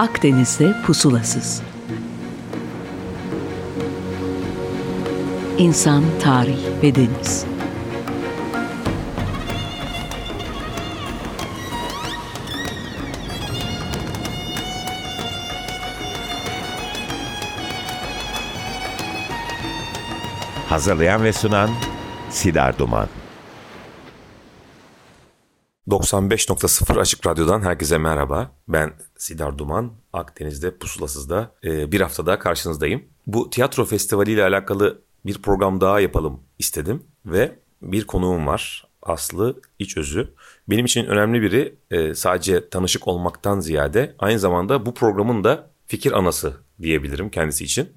Akdeniz'de pusulasız. İnsan, tarih ve deniz. Hazırlayan ve sunan Sidar Duman. 95.0 Açık Radyo'dan herkese merhaba. Ben Sidar Duman. Akdeniz'de Pusulasız'da e, bir hafta daha karşınızdayım. Bu tiyatro festivali ile alakalı bir program daha yapalım istedim. Ve bir konuğum var. Aslı İçözü. Benim için önemli biri e, sadece tanışık olmaktan ziyade aynı zamanda bu programın da fikir anası diyebilirim kendisi için.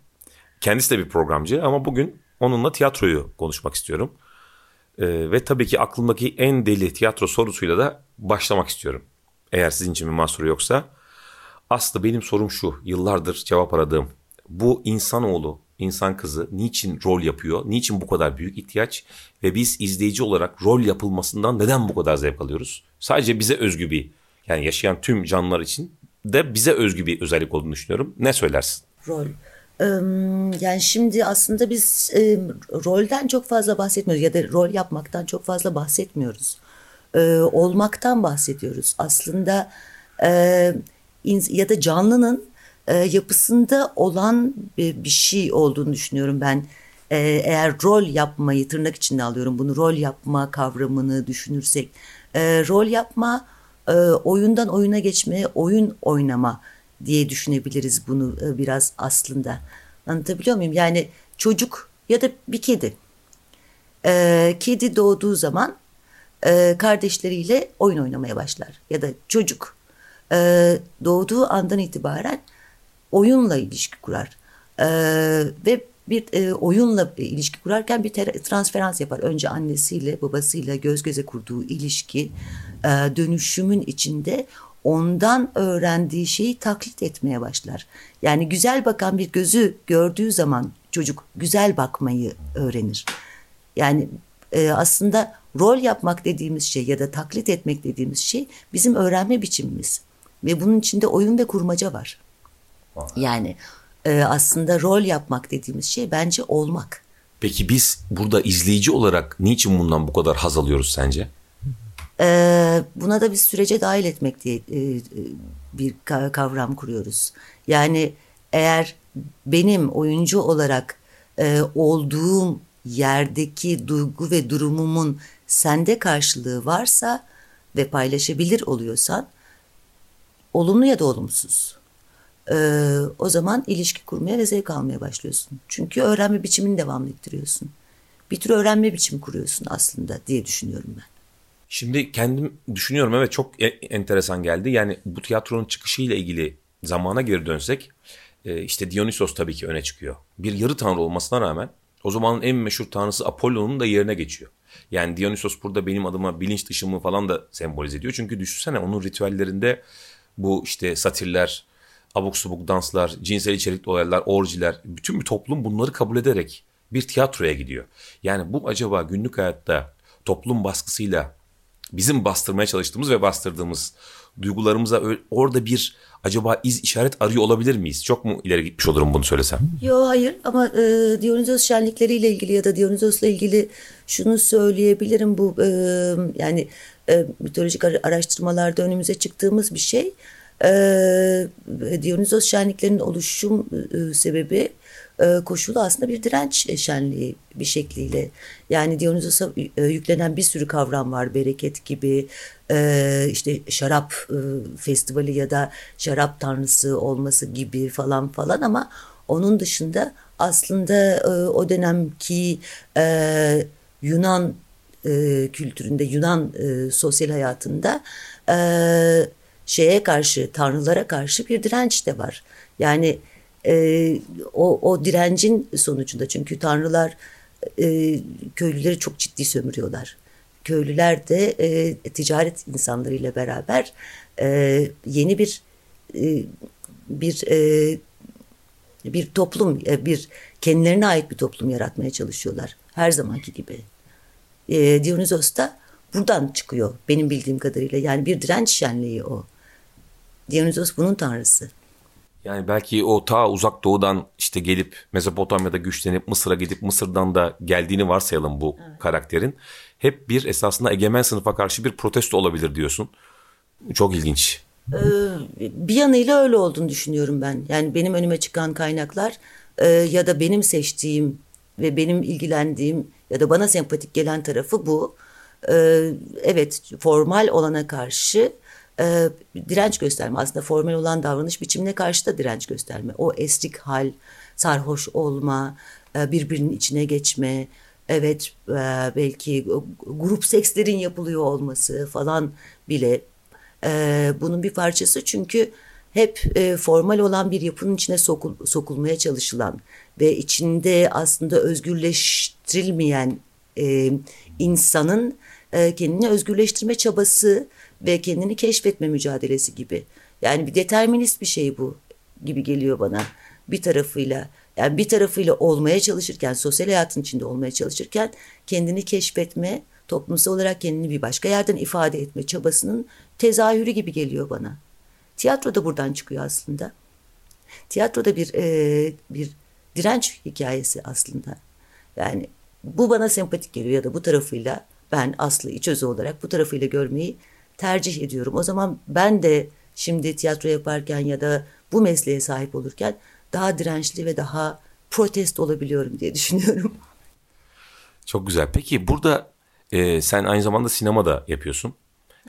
Kendisi de bir programcı ama bugün onunla tiyatroyu konuşmak istiyorum. Ee, ve tabii ki aklımdaki en deli tiyatro sorusuyla da başlamak istiyorum. Eğer sizin için bir mahsuru yoksa. Aslı benim sorum şu, yıllardır cevap aradığım. Bu insanoğlu, insan kızı niçin rol yapıyor? Niçin bu kadar büyük ihtiyaç? Ve biz izleyici olarak rol yapılmasından neden bu kadar zevk alıyoruz? Sadece bize özgü bir, yani yaşayan tüm canlılar için de bize özgü bir özellik olduğunu düşünüyorum. Ne söylersin? Rol. Yani şimdi aslında biz rolden çok fazla bahsetmiyoruz ya da rol yapmaktan çok fazla bahsetmiyoruz. Olmaktan bahsediyoruz. Aslında e, ya da canlının e, yapısında olan bir, şey olduğunu düşünüyorum ben. Eğer rol yapmayı tırnak içinde alıyorum bunu rol yapma kavramını düşünürsek. E, rol yapma oyundan oyuna geçme, oyun oynama diye düşünebiliriz bunu e, biraz aslında. Anlatabiliyor muyum? Yani çocuk ya da bir kedi. Ee, kedi doğduğu zaman e, kardeşleriyle oyun oynamaya başlar. Ya da çocuk e, doğduğu andan itibaren oyunla ilişki kurar. E, ve bir e, oyunla ilişki kurarken bir transferans yapar. Önce annesiyle babasıyla göz göze kurduğu ilişki e, dönüşümün içinde ondan öğrendiği şeyi taklit etmeye başlar. Yani güzel bakan bir gözü gördüğü zaman çocuk güzel bakmayı öğrenir. Yani e, aslında rol yapmak dediğimiz şey ya da taklit etmek dediğimiz şey bizim öğrenme biçimimiz. Ve bunun içinde oyun ve kurmaca var. Yani e, aslında rol yapmak dediğimiz şey bence olmak. Peki biz burada izleyici olarak niçin bundan bu kadar haz alıyoruz sence? Ee, buna da bir sürece dahil etmek diye e, e, bir kavram kuruyoruz. Yani eğer benim oyuncu olarak e, olduğum yerdeki duygu ve durumumun sende karşılığı varsa ve paylaşabilir oluyorsan olumlu ya da olumsuz o zaman ilişki kurmaya ve zevk almaya başlıyorsun. Çünkü öğrenme biçimini devam ettiriyorsun. Bir tür öğrenme biçimi kuruyorsun aslında diye düşünüyorum ben. Şimdi kendim düşünüyorum evet çok e, enteresan geldi. Yani bu tiyatronun çıkışıyla ilgili zamana geri dönsek e, işte Dionysos tabii ki öne çıkıyor. Bir yarı tanrı olmasına rağmen o zamanın en meşhur tanrısı Apollo'nun da yerine geçiyor. Yani Dionysos burada benim adıma bilinç dışımı falan da sembolize ediyor. Çünkü düşünsene onun ritüellerinde bu işte satirler, abuk subuk danslar, cinsel içerikli olaylar, orjiler, bütün bir toplum bunları kabul ederek bir tiyatroya gidiyor. Yani bu acaba günlük hayatta toplum baskısıyla bizim bastırmaya çalıştığımız ve bastırdığımız duygularımıza orada bir acaba iz işaret arıyor olabilir miyiz? Çok mu ileri gitmiş olurum bunu söylesem? Yok hayır ama e, Dionysos şenlikleriyle ilgili ya da Dionysos'la ilgili şunu söyleyebilirim bu e, yani e, mitolojik araştırmalarda önümüze çıktığımız bir şey. E, Dionysos şenliklerinin oluşum e, sebebi koşulu aslında bir direnç şenliği bir şekliyle. Yani Dionysos'a e, yüklenen bir sürü kavram var. Bereket gibi, e, işte şarap festivali ya da şarap tanrısı olması gibi falan falan ama onun dışında aslında o dönemki Yunan kültüründe, Yunan sosyal hayatında şeye karşı, tanrılara karşı bir direnç de var. Yani e, o, o direncin sonucunda çünkü tanrılar e, köylüleri çok ciddi sömürüyorlar. Köylüler de e, ticaret insanlarıyla beraber e, yeni bir e, bir e, bir toplum, e, bir kendilerine ait bir toplum yaratmaya çalışıyorlar. Her zamanki gibi. E, Dionysos da buradan çıkıyor benim bildiğim kadarıyla. Yani bir direnç şenliği o. Dionysos bunun tanrısı. Yani belki o ta uzak doğudan işte gelip Mezopotamya'da güçlenip Mısır'a gidip Mısır'dan da geldiğini varsayalım bu karakterin. Hep bir esasında egemen sınıfa karşı bir protesto olabilir diyorsun. Çok ilginç. bir yanıyla öyle olduğunu düşünüyorum ben. Yani benim önüme çıkan kaynaklar e, ya da benim seçtiğim ve benim ilgilendiğim ya da bana sempatik gelen tarafı bu. E, evet formal olana karşı e, direnç gösterme. Aslında formal olan davranış biçimine karşı da direnç gösterme. O estik hal, sarhoş olma, e, birbirinin içine geçme, evet e, belki grup sekslerin yapılıyor olması falan bile e, bunun bir parçası. Çünkü hep e, formal olan bir yapının içine sokul, sokulmaya çalışılan ve içinde aslında özgürleştirilmeyen e, insanın e, kendini özgürleştirme çabası ve kendini keşfetme mücadelesi gibi. Yani bir determinist bir şey bu gibi geliyor bana bir tarafıyla. Yani bir tarafıyla olmaya çalışırken, sosyal hayatın içinde olmaya çalışırken kendini keşfetme, toplumsal olarak kendini bir başka yerden ifade etme çabasının tezahürü gibi geliyor bana. Tiyatro da buradan çıkıyor aslında. Tiyatro da bir e, bir direnç hikayesi aslında. Yani bu bana sempatik geliyor ya da bu tarafıyla ben Aslı iç özü olarak bu tarafıyla görmeyi tercih ediyorum. O zaman ben de şimdi tiyatro yaparken ya da bu mesleğe sahip olurken daha dirençli ve daha protest olabiliyorum diye düşünüyorum. Çok güzel. Peki burada e, sen aynı zamanda sinema da yapıyorsun.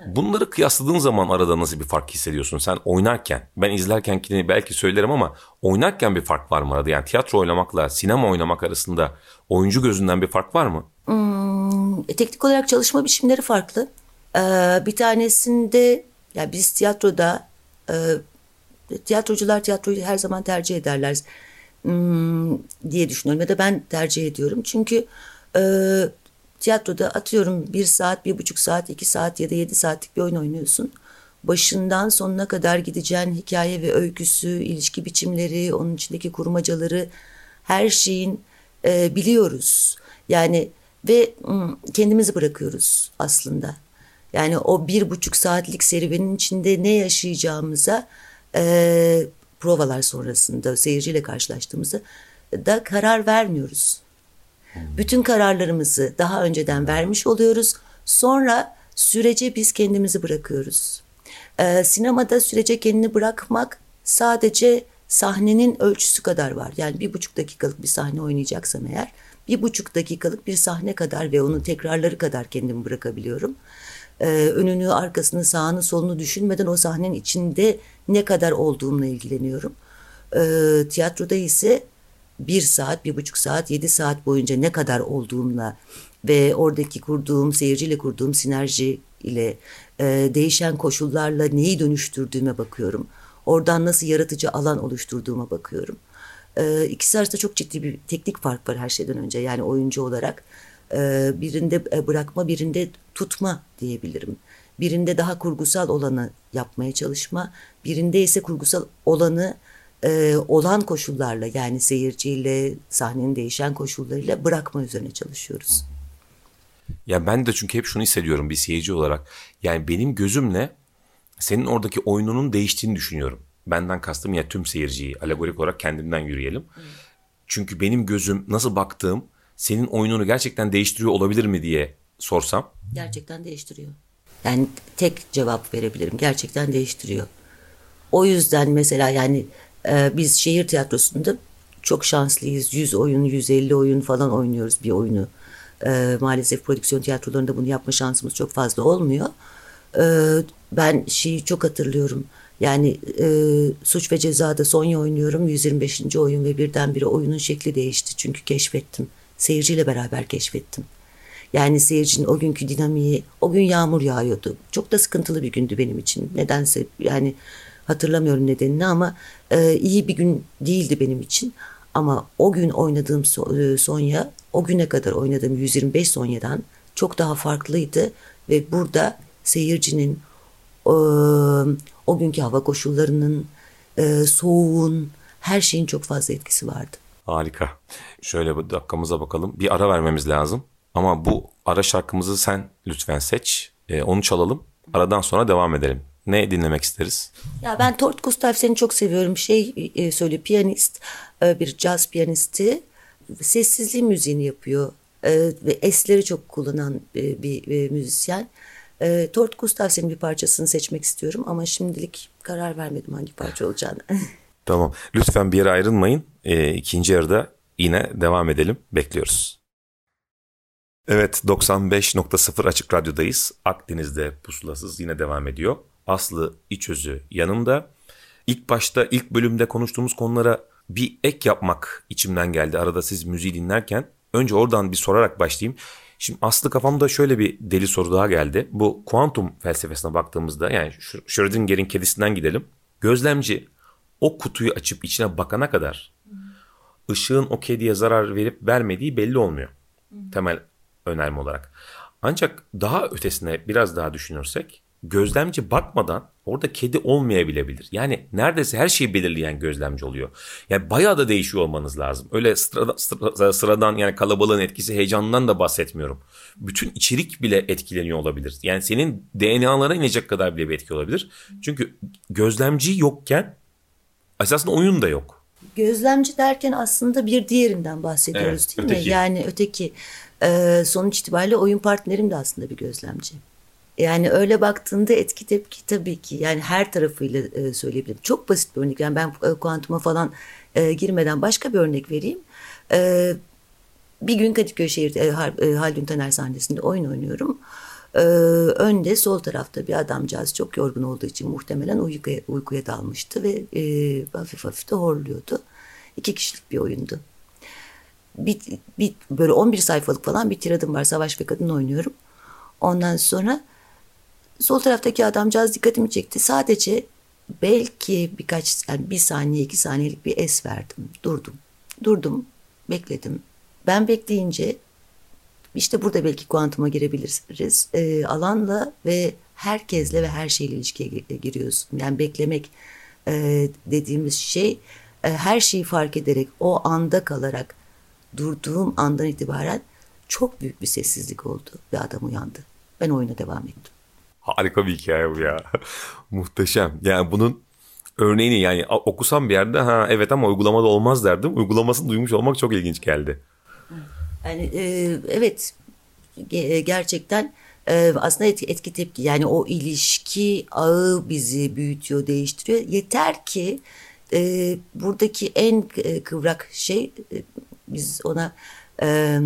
Bunları kıyasladığın zaman arada nasıl bir fark hissediyorsun? Sen oynarken, ben izlerken belki söylerim ama oynarken bir fark var mı arada? Yani tiyatro oynamakla sinema oynamak arasında oyuncu gözünden bir fark var mı? Hmm, e, teknik olarak çalışma biçimleri farklı. Ee, bir tanesinde ya biz tiyatroda e, tiyatrocular tiyatroyu her zaman tercih ederler hmm, diye düşünüyorum ya da ben tercih ediyorum. Çünkü e, tiyatroda atıyorum bir saat, bir buçuk saat, iki saat ya da yedi saatlik bir oyun oynuyorsun. Başından sonuna kadar gideceğin hikaye ve öyküsü, ilişki biçimleri, onun içindeki kurmacaları her şeyin e, biliyoruz. Yani ve hmm, kendimizi bırakıyoruz aslında. Yani o bir buçuk saatlik serüvenin içinde ne yaşayacağımıza e, provalar sonrasında seyirciyle karşılaştığımızda da karar vermiyoruz. Bütün kararlarımızı daha önceden vermiş oluyoruz. Sonra sürece biz kendimizi bırakıyoruz. Ee, sinemada sürece kendini bırakmak sadece sahnenin ölçüsü kadar var. Yani bir buçuk dakikalık bir sahne oynayacaksam eğer bir buçuk dakikalık bir sahne kadar ve onun tekrarları kadar kendimi bırakabiliyorum. Ee, önünü, arkasını, sağını, solunu düşünmeden o sahnenin içinde ne kadar olduğumla ilgileniyorum. Ee, tiyatroda ise bir saat, bir buçuk saat, yedi saat boyunca ne kadar olduğumla ve oradaki kurduğum, seyirciyle kurduğum sinerji ile e, değişen koşullarla neyi dönüştürdüğüme bakıyorum. Oradan nasıl yaratıcı alan oluşturduğuma bakıyorum. E, ikisi arasında çok ciddi bir teknik fark var her şeyden önce. Yani oyuncu olarak e, birinde e, bırakma, birinde tutma diyebilirim. Birinde daha kurgusal olanı yapmaya çalışma, birinde ise kurgusal olanı e, olan koşullarla yani seyirciyle sahnenin değişen koşullarıyla bırakma üzerine çalışıyoruz. Ya ben de çünkü hep şunu hissediyorum bir seyirci olarak. Yani benim gözümle senin oradaki oyununun değiştiğini düşünüyorum. Benden kastım ya tüm seyirciyi alegorik olarak kendimden yürüyelim. Hmm. Çünkü benim gözüm nasıl baktığım senin oyununu gerçekten değiştiriyor olabilir mi diye sorsam. Gerçekten değiştiriyor. Yani tek cevap verebilirim. Gerçekten değiştiriyor. O yüzden mesela yani ee, biz şehir tiyatrosunda çok şanslıyız. 100 oyun, 150 oyun falan oynuyoruz bir oyunu. Ee, maalesef prodüksiyon tiyatrolarında bunu yapma şansımız çok fazla olmuyor. Ee, ben şeyi çok hatırlıyorum. Yani e, Suç ve Ceza'da Sonya oynuyorum. 125. oyun ve birdenbire oyunun şekli değişti. Çünkü keşfettim. Seyirciyle beraber keşfettim. Yani seyircinin o günkü dinamiği, o gün yağmur yağıyordu. Çok da sıkıntılı bir gündü benim için. Nedense yani Hatırlamıyorum nedenini ama e, iyi bir gün değildi benim için. Ama o gün oynadığım e, Sonya, o güne kadar oynadığım 125 Sonya'dan çok daha farklıydı. Ve burada seyircinin e, o günkü hava koşullarının, e, soğuğun, her şeyin çok fazla etkisi vardı. Harika. Şöyle bir dakikamıza bakalım. Bir ara vermemiz lazım. Ama bu ara şarkımızı sen lütfen seç. E, onu çalalım. Aradan sonra devam edelim. Ne dinlemek isteriz? Ya ben Tort Gustafssen'i çok seviyorum. Şey e, söyle piyanist, e, bir caz piyanisti. Sessizliği müziğini yapıyor. E, ve esleri çok kullanan e, bir e, müzisyen. E, Tort Gustafssen'in bir parçasını seçmek istiyorum ama şimdilik karar vermedim hangi parça olacağını. Tamam. Lütfen bir yere ayrılmayın. E, ikinci yarıda yine devam edelim. Bekliyoruz. Evet 95.0 Açık Radyo'dayız. Akdeniz'de pusulasız yine devam ediyor. Aslı İçözü yanımda. İlk başta ilk bölümde konuştuğumuz konulara bir ek yapmak içimden geldi. Arada siz müziği dinlerken önce oradan bir sorarak başlayayım. Şimdi Aslı kafamda şöyle bir deli soru daha geldi. Bu kuantum felsefesine baktığımızda yani Schrödinger'in kedisinden gidelim. Gözlemci o kutuyu açıp içine bakana kadar ışığın o kediye zarar verip vermediği belli olmuyor. Temel önerme olarak. Ancak daha ötesine biraz daha düşünürsek gözlemci bakmadan orada kedi olmayabilebilir. Yani neredeyse her şeyi belirleyen gözlemci oluyor. Yani bayağı da değişiyor olmanız lazım. Öyle sıradan, sıra, sıradan yani kalabalığın etkisi heyecanından da bahsetmiyorum. Bütün içerik bile etkileniyor olabilir. Yani senin DNA'lara inecek kadar bile bir etki olabilir. Çünkü gözlemci yokken esasında oyun da yok. Gözlemci derken aslında bir diğerinden bahsediyoruz Evet, değil öteki. mi? Yani öteki e, sonuç itibariyle oyun partnerim de aslında bir gözlemci. Yani öyle baktığında etki tepki tabii ki yani her tarafıyla e, söyleyebilirim. Çok basit bir örnek. Yani ben e, kuantuma falan e, girmeden başka bir örnek vereyim. E, bir gün Kadıköy şehir e, e, Haldun Taner sahnesinde oyun oynuyorum. E, önde sol tarafta bir adamcağız çok yorgun olduğu için muhtemelen uykuya, uykuya dalmıştı ve e, hafif hafif de horluyordu. İki kişilik bir oyundu. Bir, bir, böyle 11 sayfalık falan bir tiradım var. Savaş ve kadın oynuyorum. Ondan sonra sol taraftaki adamcağız dikkatimi çekti. Sadece belki birkaç yani bir saniye iki saniyelik bir es verdim. Durdum. Durdum. Bekledim. Ben bekleyince işte burada belki kuantuma girebiliriz. Ee, alanla ve herkesle ve her şeyle ilişkiye gi- giriyorsun. Yani beklemek e, dediğimiz şey e, her şeyi fark ederek o anda kalarak durduğum andan itibaren çok büyük bir sessizlik oldu ve adam uyandı. Ben oyuna devam ettim. Harika bir hikaye bu ya. Muhteşem. Yani bunun örneğini yani okusam bir yerde ha evet ama uygulamada olmaz derdim. Uygulamasını duymuş olmak çok ilginç geldi. Yani e, evet ge- gerçekten e, aslında etki, etki tepki yani o ilişki ağı bizi büyütüyor, değiştiriyor. Yeter ki e, buradaki en e, kıvrak şey e, biz ona e,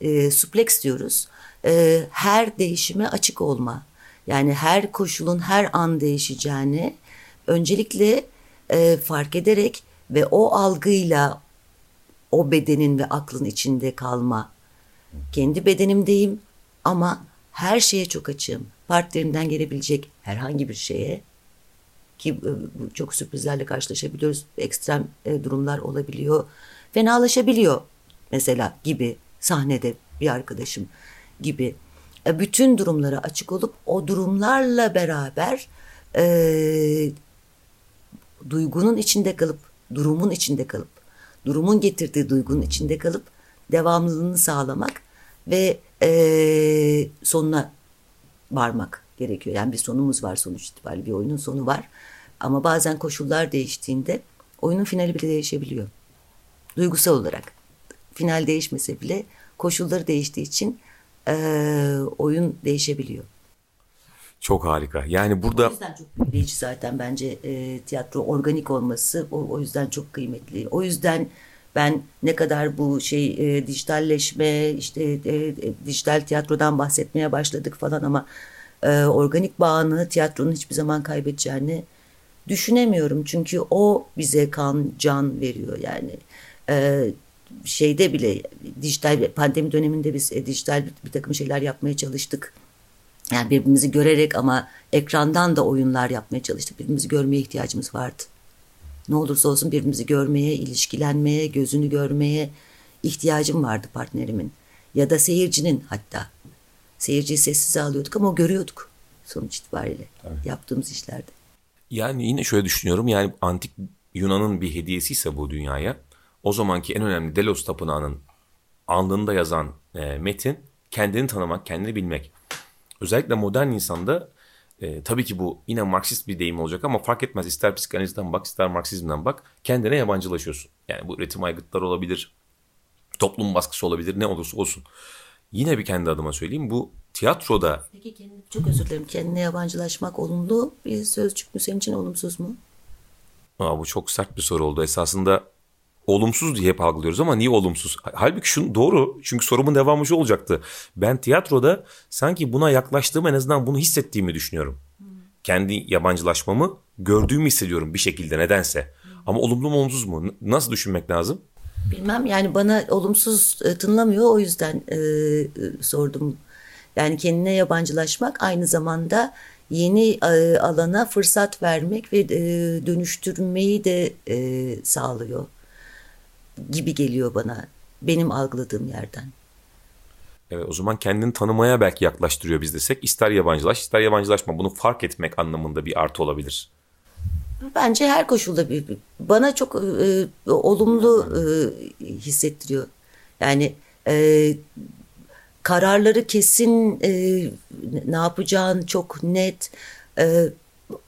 e, suplex diyoruz. E, her değişime açık olma. Yani her koşulun her an değişeceğini öncelikle e, fark ederek ve o algıyla o bedenin ve aklın içinde kalma. Kendi bedenimdeyim ama her şeye çok açığım. Partnerimden gelebilecek herhangi bir şeye ki e, çok sürprizlerle karşılaşabiliyoruz. Ekstrem e, durumlar olabiliyor. Fenalaşabiliyor mesela gibi sahnede bir arkadaşım gibi. E, Bütün durumlara açık olup o durumlarla beraber e, duygunun içinde kalıp, durumun içinde kalıp, durumun getirdiği duygunun içinde kalıp devamlılığını sağlamak ve eee, sonuna varmak gerekiyor. Yani bir sonumuz var sonuç itibariyle bir oyunun sonu var. Ama bazen koşullar değiştiğinde oyunun finali bile değişebiliyor. Duygusal olarak. Final değişmese bile koşulları değiştiği için eee, oyun değişebiliyor. Çok harika. Yani burada O yüzden çok büyüleyici zaten bence e, tiyatro organik olması o, o yüzden çok kıymetli. O yüzden ben ne kadar bu şey e, dijitalleşme işte e, e, dijital tiyatrodan bahsetmeye başladık falan ama e, organik bağını tiyatronun hiçbir zaman kaybedeceğini düşünemiyorum. Çünkü o bize kan, can veriyor yani. E, şeyde bile dijital pandemi döneminde biz e, dijital bir, bir takım şeyler yapmaya çalıştık. Yani birbirimizi görerek ama ekrandan da oyunlar yapmaya çalıştık. Birbirimizi görmeye ihtiyacımız vardı. Ne olursa olsun birbirimizi görmeye, ilişkilenmeye, gözünü görmeye ihtiyacım vardı partnerimin. Ya da seyircinin hatta. Seyirciyi sessize alıyorduk ama o görüyorduk sonuç itibariyle yaptığımız işlerde. yani yine şöyle düşünüyorum. Yani antik Yunan'ın bir hediyesi ise bu dünyaya o zamanki en önemli Delos tapınağının alnında yazan e, metin kendini tanımak, kendini bilmek. Özellikle modern insanda e, tabii ki bu yine Marksist bir deyim olacak ama fark etmez. İster psikanalizden bak ister Marksizmden bak kendine yabancılaşıyorsun. Yani bu üretim aygıtları olabilir, toplum baskısı olabilir ne olursa olsun. Yine bir kendi adıma söyleyeyim bu tiyatroda Peki kendine, çok özür dilerim. Kendine yabancılaşmak olumlu bir sözcük mü senin için olumsuz mu? Aa, bu çok sert bir soru oldu. Esasında olumsuz diye hep algılıyoruz ama niye olumsuz? Halbuki şunu doğru. Çünkü sorumun devamı şu olacaktı. Ben tiyatroda sanki buna yaklaştığım en azından bunu hissettiğimi düşünüyorum. Kendi yabancılaşmamı gördüğümü hissediyorum bir şekilde nedense. Ama olumlu mu olumsuz mu? Nasıl düşünmek lazım? Bilmem yani bana olumsuz e, tınlamıyor o yüzden e, e, sordum. Yani kendine yabancılaşmak aynı zamanda yeni e, alana fırsat vermek ve dönüştürmeyi de sağlıyor gibi geliyor bana benim algıladığım yerden. Evet, o zaman kendini tanımaya belki yaklaştırıyor biz desek. İster yabancılaş ister yabancılaşma. Bunu fark etmek anlamında bir artı olabilir. Bence her koşulda bir, bana çok e, olumlu e, hissettiriyor. Yani e, kararları kesin e, ne yapacağın çok net e,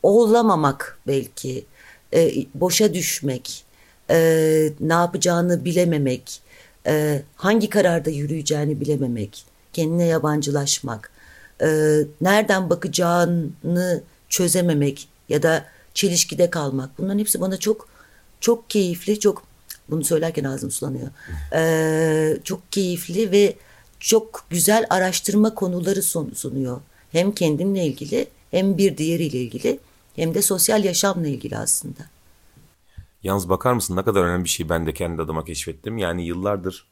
olamamak belki e, boşa düşmek e, ne yapacağını bilememek e, hangi kararda yürüyeceğini bilememek kendine yabancılaşmak e, nereden bakacağını çözememek ya da çelişkide kalmak bunların hepsi bana çok çok keyifli çok bunu söylerken ağzım sulanıyor E, çok keyifli ve çok güzel araştırma konuları sun- sunuyor. Hem kendimle ilgili hem bir diğeriyle ilgili hem de sosyal yaşamla ilgili aslında. Yalnız bakar mısın ne kadar önemli bir şey ben de kendi adıma keşfettim. Yani yıllardır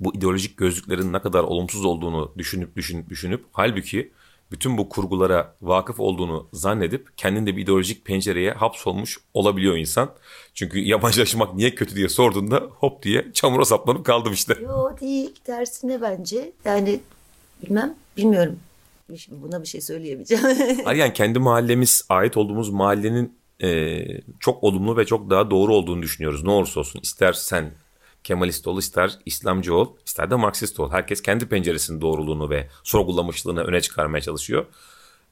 bu ideolojik gözlüklerin ne kadar olumsuz olduğunu düşünüp düşünüp düşünüp halbuki bütün bu kurgulara vakıf olduğunu zannedip kendinde bir ideolojik pencereye hapsolmuş olabiliyor insan. Çünkü yabancılaşmak niye kötü diye sorduğunda hop diye çamura saplanıp kaldım işte. Yo değil tersine bence. Yani bilmem bilmiyorum. Bir- Buna bir şey söyleyemeyeceğim. Hayır yani kendi mahallemiz, ait olduğumuz mahallenin e, çok olumlu ve çok daha doğru olduğunu düşünüyoruz. Ne olursa olsun. İster sen Kemalist ol, ister İslamcı ol, ister de Marksist ol. Herkes kendi penceresinin doğruluğunu ve sorgulamışlığını öne çıkarmaya çalışıyor.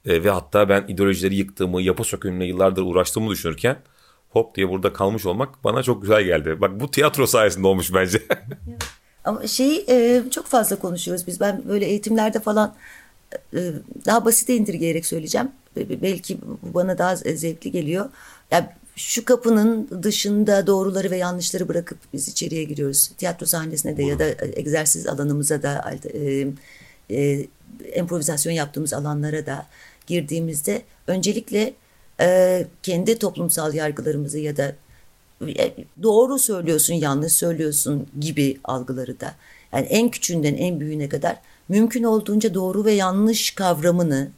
E, ve hatta ben ideolojileri yıktığımı, yapı sökümüne yıllardır uğraştığımı düşünürken hop diye burada kalmış olmak bana çok güzel geldi. Bak bu tiyatro sayesinde olmuş bence. Ama şeyi e, çok fazla konuşuyoruz biz. Ben böyle eğitimlerde falan daha basite indirgeyerek söyleyeceğim. Be- be- Belki bana daha zevkli geliyor. Ya şu kapının dışında doğruları ve yanlışları bırakıp biz içeriye giriyoruz. Tiyatro sahnesine de ya da egzersiz alanımıza da e, e, improvizasyon yaptığımız alanlara da girdiğimizde öncelikle e, kendi toplumsal yargılarımızı ya da e, doğru söylüyorsun, yanlış söylüyorsun gibi algıları da. Yani en küçüğünden en büyüğüne kadar mümkün olduğunca doğru ve yanlış kavramını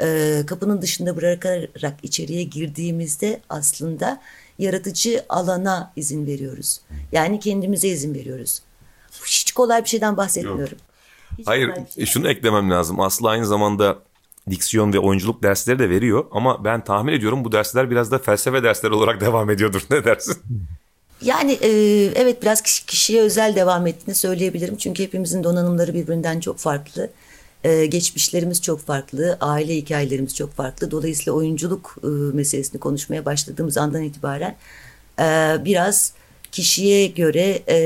e, kapının dışında bırakarak içeriye girdiğimizde aslında yaratıcı alana izin veriyoruz. Yani kendimize izin veriyoruz. Hiç kolay bir şeyden bahsetmiyorum. Hiç Hayır şey. şunu eklemem lazım. Aslı aynı zamanda diksiyon ve oyunculuk dersleri de veriyor. Ama ben tahmin ediyorum bu dersler biraz da felsefe dersleri olarak devam ediyordur. Ne dersin? Yani e, evet biraz kişi- kişiye özel devam ettiğini söyleyebilirim. Çünkü hepimizin donanımları birbirinden çok farklı. E, geçmişlerimiz çok farklı. Aile hikayelerimiz çok farklı. Dolayısıyla oyunculuk e, meselesini konuşmaya başladığımız andan itibaren e, biraz kişiye göre e,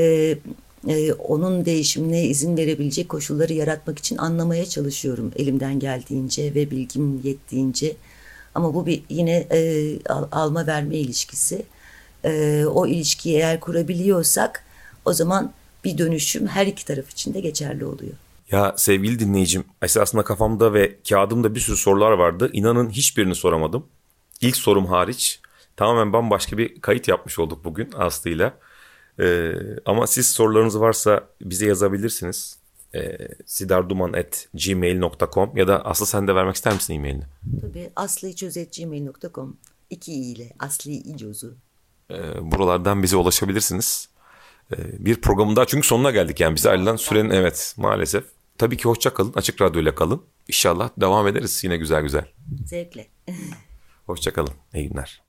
e, onun değişimine izin verebilecek koşulları yaratmak için anlamaya çalışıyorum elimden geldiğince ve bilgim yettiğince. Ama bu bir yine e, al- alma verme ilişkisi. E, o ilişkiyi eğer kurabiliyorsak o zaman bir dönüşüm her iki taraf için de geçerli oluyor. Ya sevgili dinleyicim esasında kafamda ve kağıdımda bir sürü sorular vardı. İnanın hiçbirini soramadım. İlk sorum hariç tamamen bambaşka bir kayıt yapmış olduk bugün Aslı'yla. Ee, ama siz sorularınız varsa bize yazabilirsiniz. Ee, sidarduman.gmail.com ya da Aslı sen de vermek ister misin e-mailini? Tabii aslıiçözetgmail.com iki i ile Aslı İcozu. Ee, buralardan bize ulaşabilirsiniz. Ee, bir programın daha çünkü sonuna geldik yani bize ayrılan sürenin evet maalesef. Tabii ki hoşça kalın. Açık Radyo ile kalın. İnşallah devam ederiz yine güzel güzel. Zevkle. Hoşça kalın. İyi günler.